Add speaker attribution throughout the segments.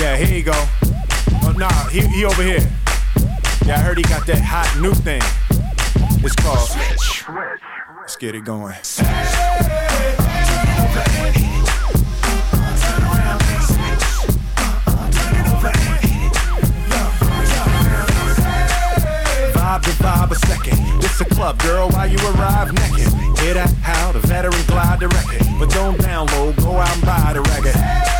Speaker 1: Yeah, here you go. Oh, nah, he, he over here. Yeah, I heard he got that hot new thing. It's called Switch. Let's get it going. Vibe to vibe a second. This a club, girl, while you arrive naked. Hear that? How the veteran glide the record. But don't download, go out and buy the record.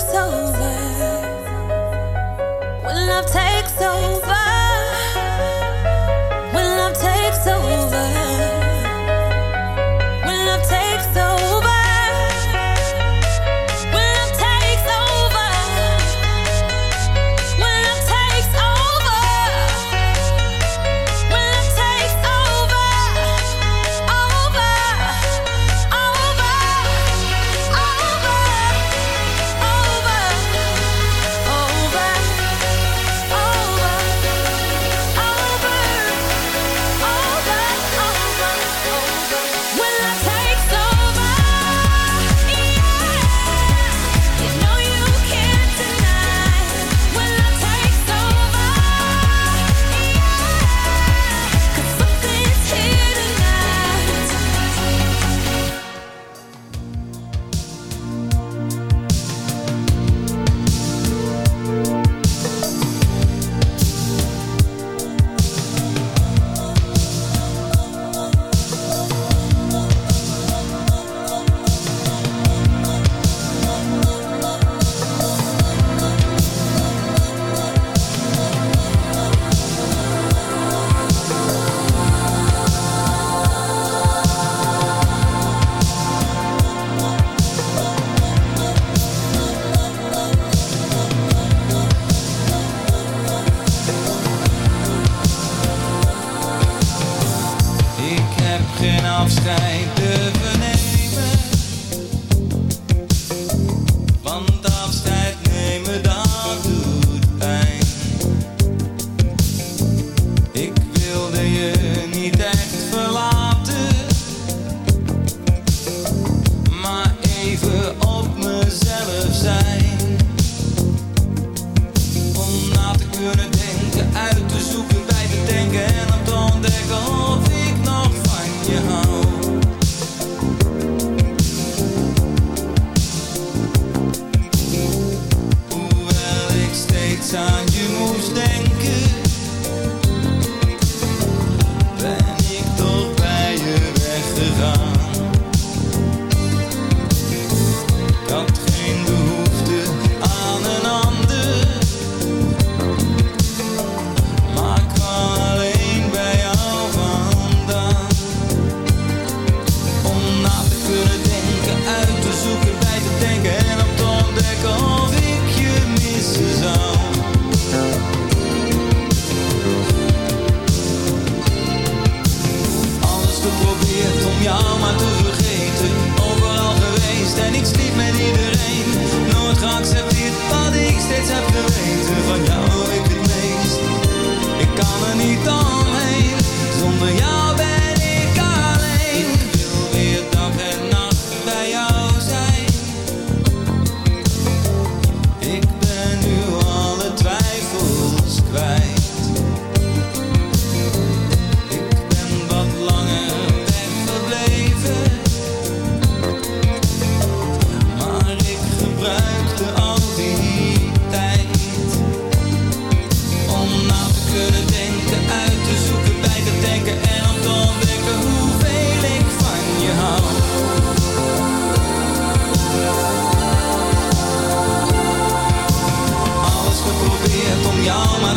Speaker 2: takes over. When love takes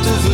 Speaker 2: te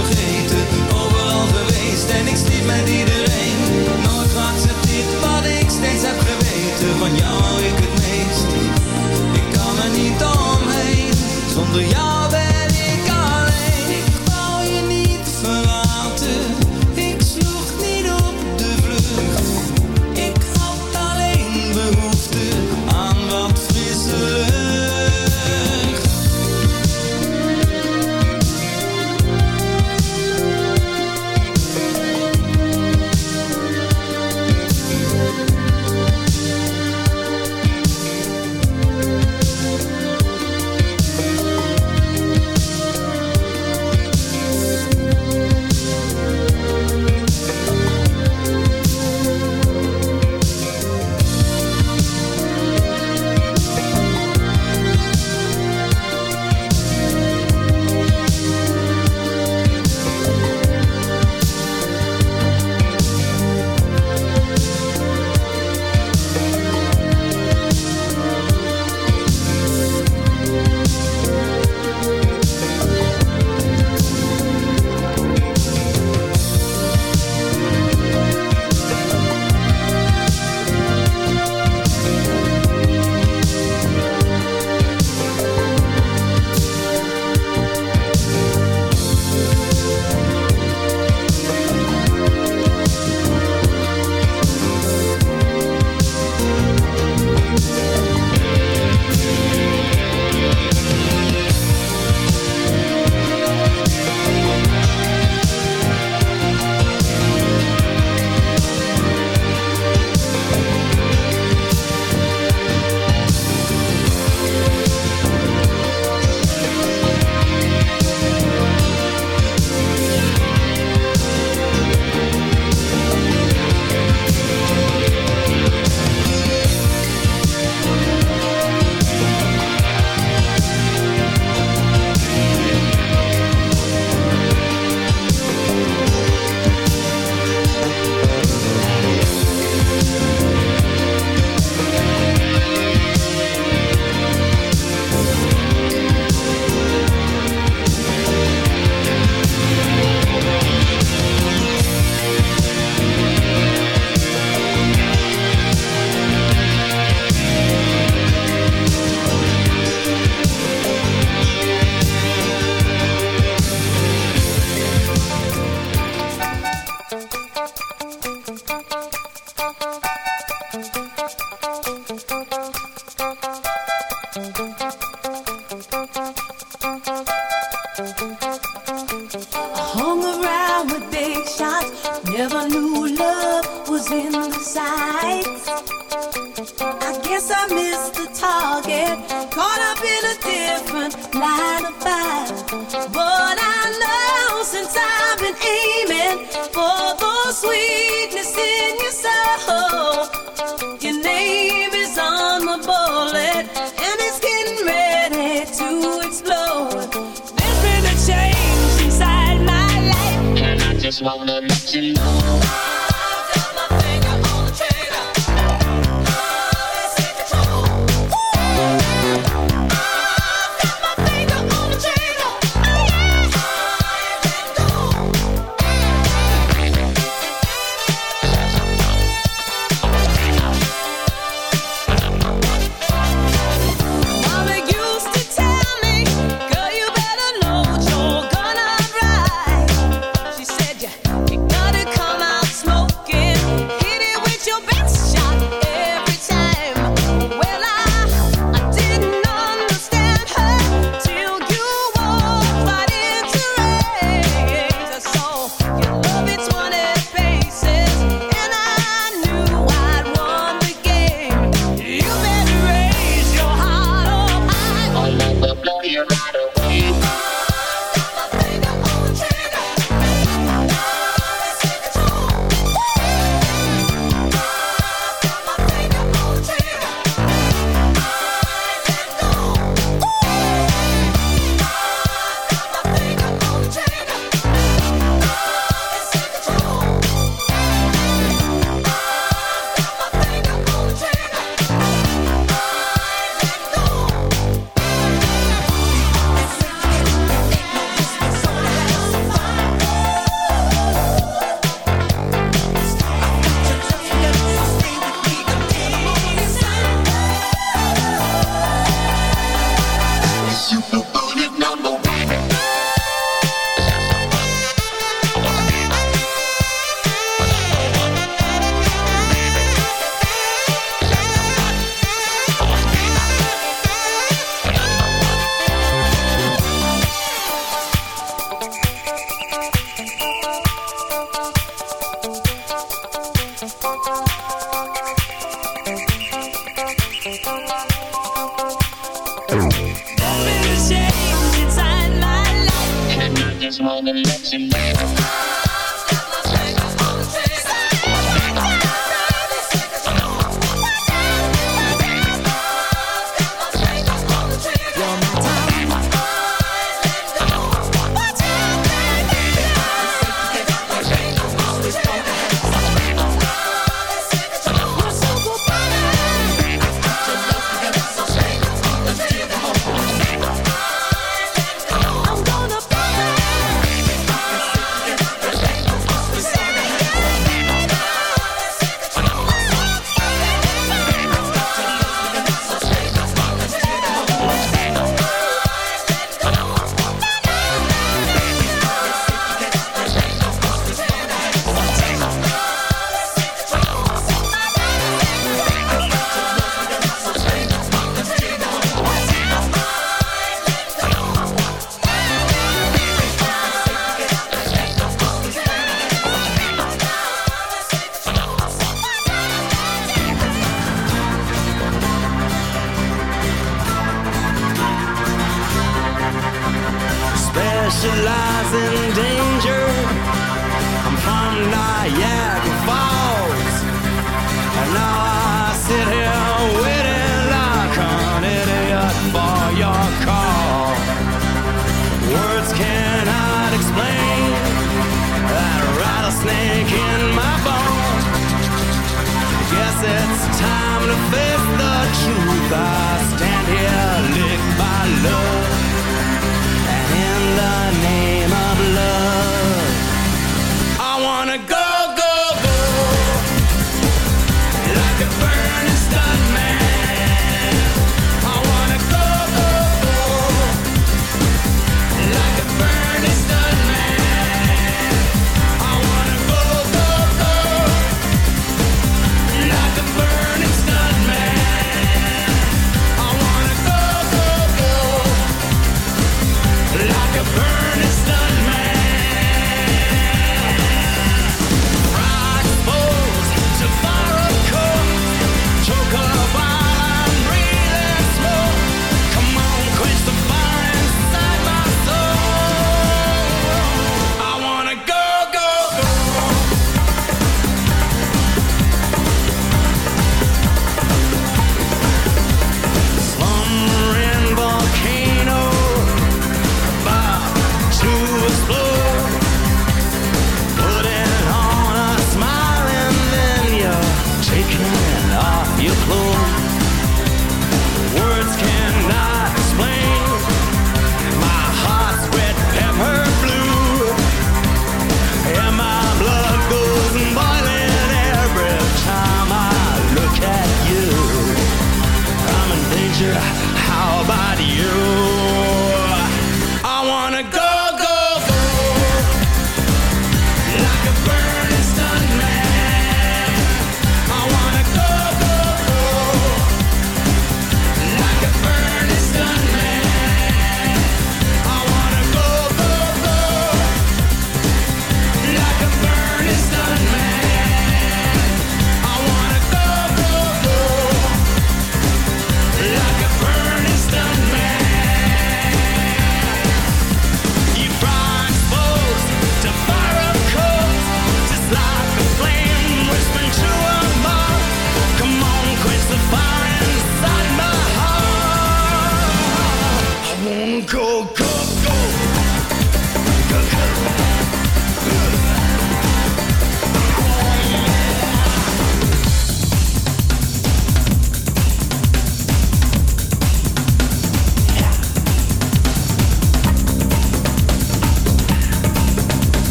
Speaker 3: wanna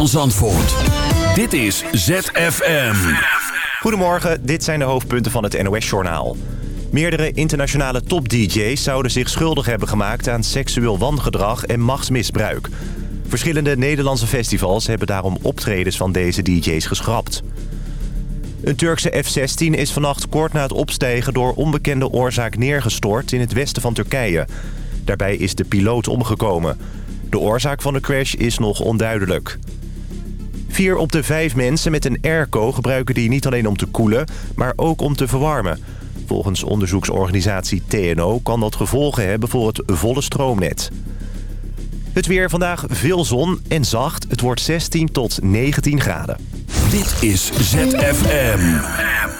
Speaker 4: van Zandvoort. Dit is ZFM.
Speaker 5: Goedemorgen, dit zijn de hoofdpunten van het NOS-journaal. Meerdere internationale top-dj's zouden zich schuldig hebben gemaakt aan seksueel wangedrag en machtsmisbruik. Verschillende Nederlandse festivals hebben daarom optredens van deze dj's geschrapt. Een Turkse F-16 is vannacht kort na het opstijgen door onbekende oorzaak neergestort in het westen van Turkije. Daarbij is de piloot omgekomen. De oorzaak van de crash is nog onduidelijk. Vier op de vijf mensen met een airco gebruiken die niet alleen om te koelen, maar ook om te verwarmen. Volgens onderzoeksorganisatie TNO kan dat gevolgen hebben voor het volle stroomnet. Het weer vandaag veel zon en zacht. Het wordt 16 tot 19 graden.
Speaker 4: Dit is ZFM.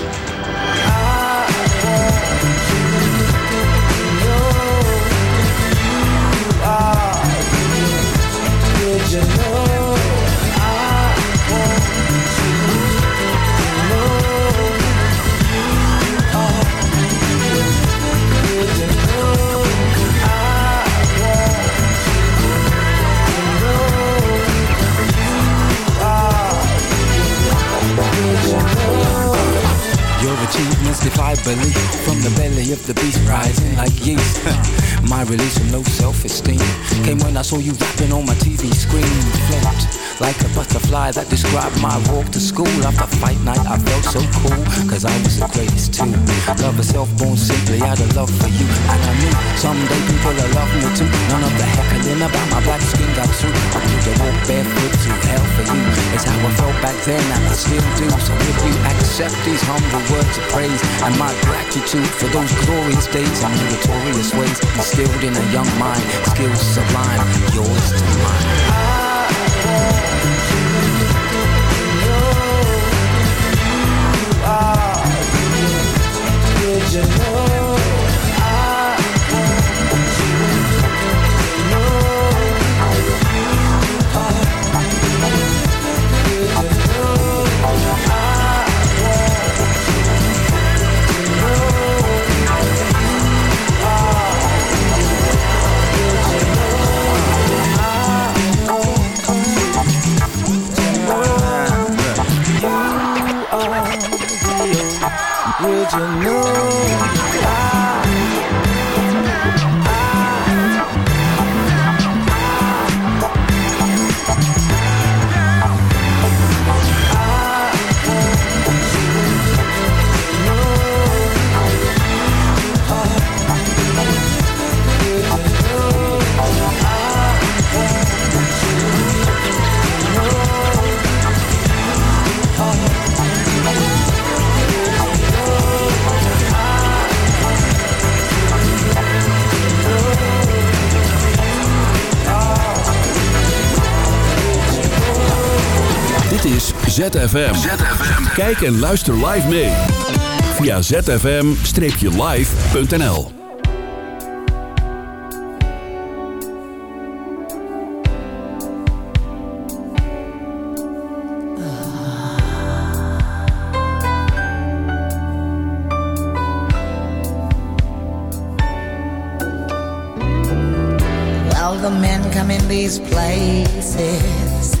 Speaker 6: Your achievements defy belief. From the belly of the beast rising like yeast. Uh, my release from low self-esteem. Came when I saw you rapping on my TV screen. Flipped like a butterfly that described my walk to school. After fight night I felt so cool Cause I was the greatest too. I Love herself born simply out of love for you. And I knew someday people will love me too. None of the heckling about my black skin got through. I could walk barefoot through hell back then and I still do. So if you accept these humble words of praise And my gratitude for those glorious days And meritorious ways Instilled in a young mind Skills sublime Yours to mine.
Speaker 2: Ah, Would you know?
Speaker 4: Is ZFM. Kijk en luister live mee. Via zfm-live.nl
Speaker 7: Well, the men come in these places,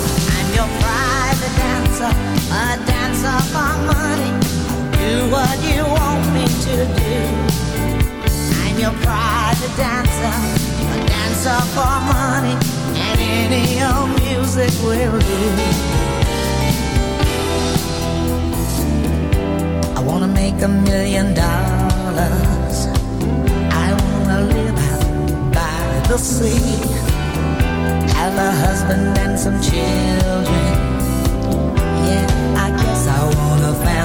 Speaker 7: A dancer for money. Do what you want me to do. I'm your private dancer, a dancer for money, and any old music will do. I wanna make a million dollars. I wanna live by the sea have a husband and some children. Yeah,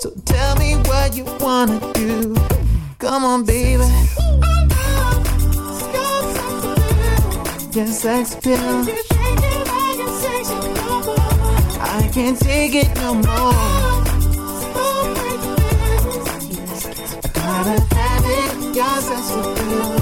Speaker 8: So tell me what you wanna do. Come on, baby. Yes, sex pill. I can't take it no more. I gotta have it. Yes, sex appeal.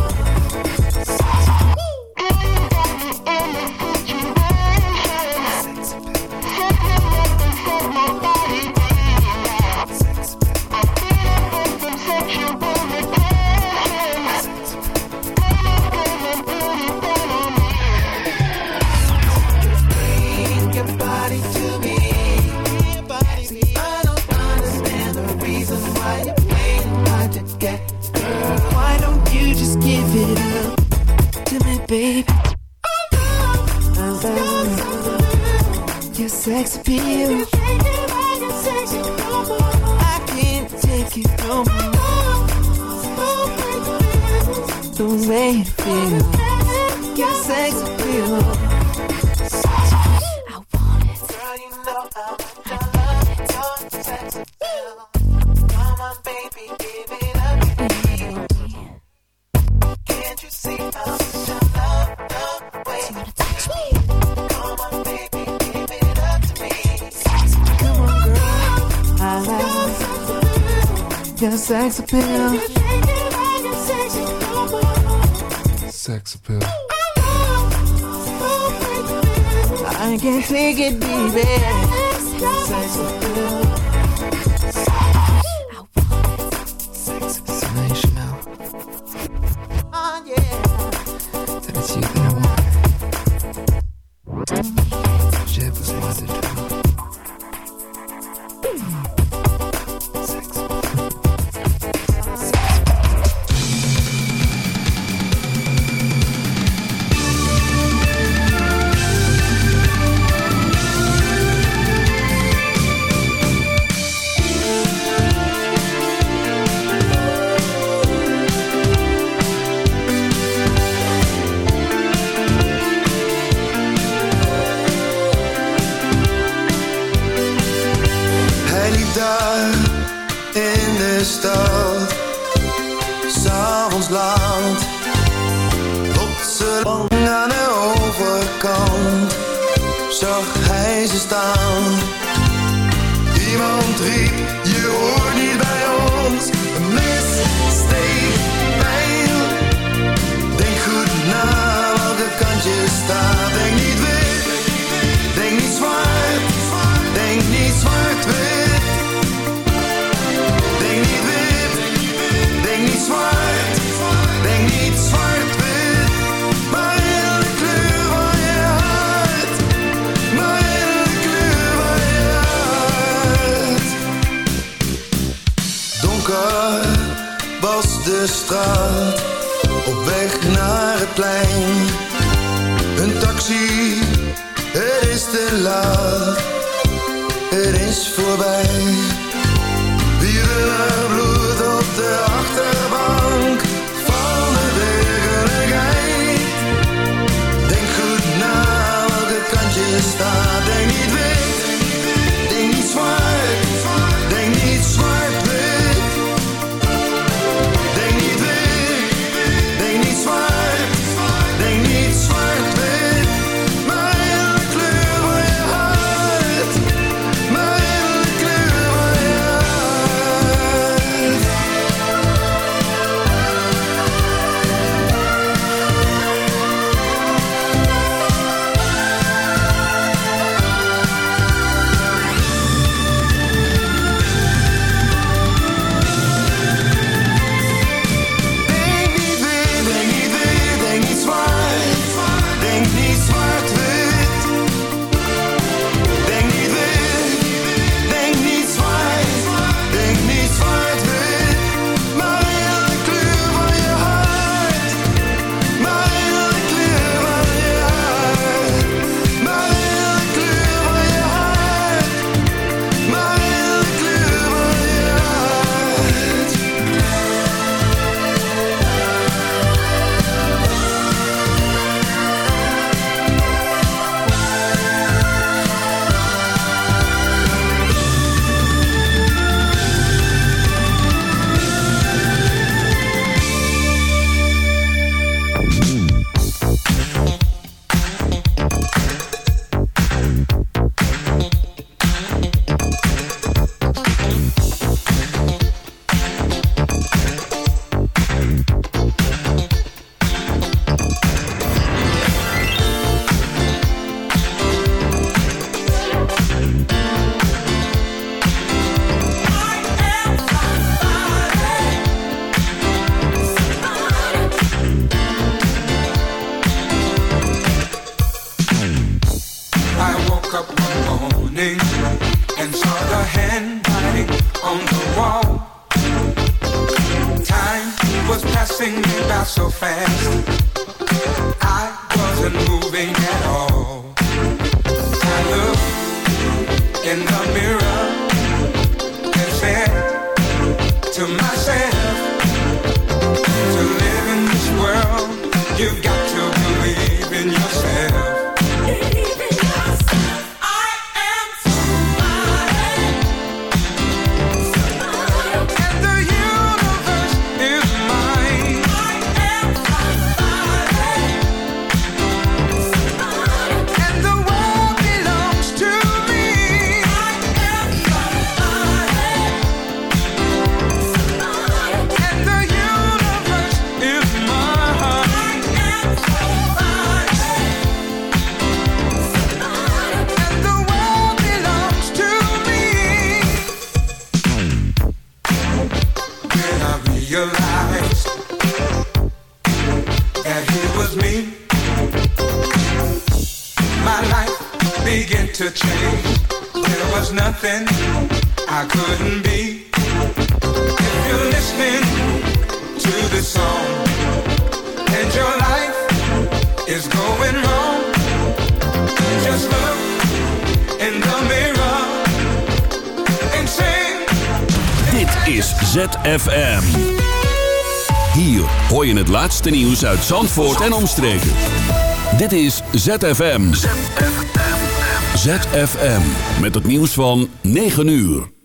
Speaker 8: baby. nigga, baby. up
Speaker 9: one morning and saw the handwriting on the wall. Time was passing me by so fast. I wasn't moving at all. I looked in the mirror and said to myself, to live in this world, you've got nothing I couldn't be. If you're listening to this song and your life is going wrong, just look in the mirror and sing.
Speaker 10: Dit is ZFM. Hier hoor je het laatste nieuws uit Zandvoort en omstreken. Dit is ZFM. ZFM. ZFM. Met het nieuws van 9 uur.